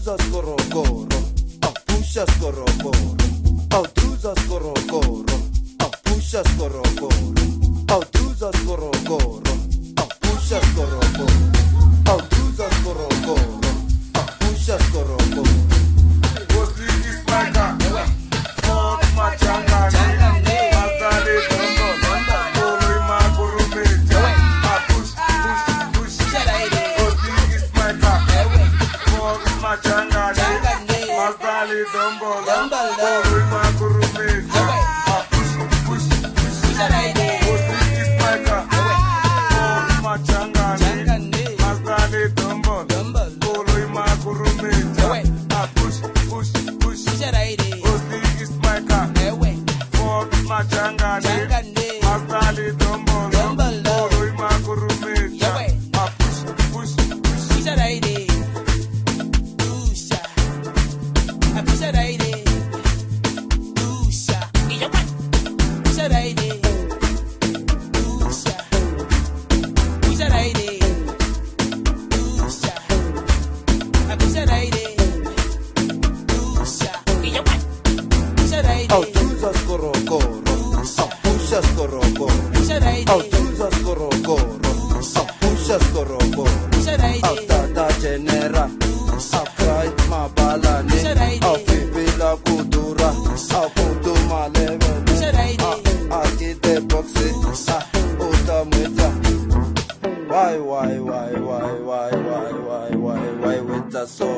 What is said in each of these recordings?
Alpucias coro coro, apuxas coro coro, korokoro, coro coro. dambala Ori makurumeka Apusu, pusu, pusu Osi ispaka Ori machangani Mastani dambala Ori makurumeka Apusu, pusu, pusu Osi ispaka Ori machangani Audruza skorokoro, apusha skorokoro. Audruza skorokoro, apusha skorokoro. Autata genera, afrai mabalane, aufipila kudura, aputu malevele, akite boxe, utamwita. Why, why, why, why, why, why, why, why, why, weta so,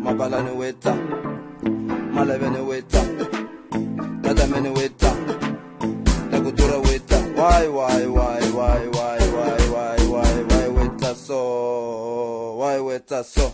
mabalane weta, malevene weta, keeni weyda nagu dura weyda way way way way way way way way way weytaso way weytaso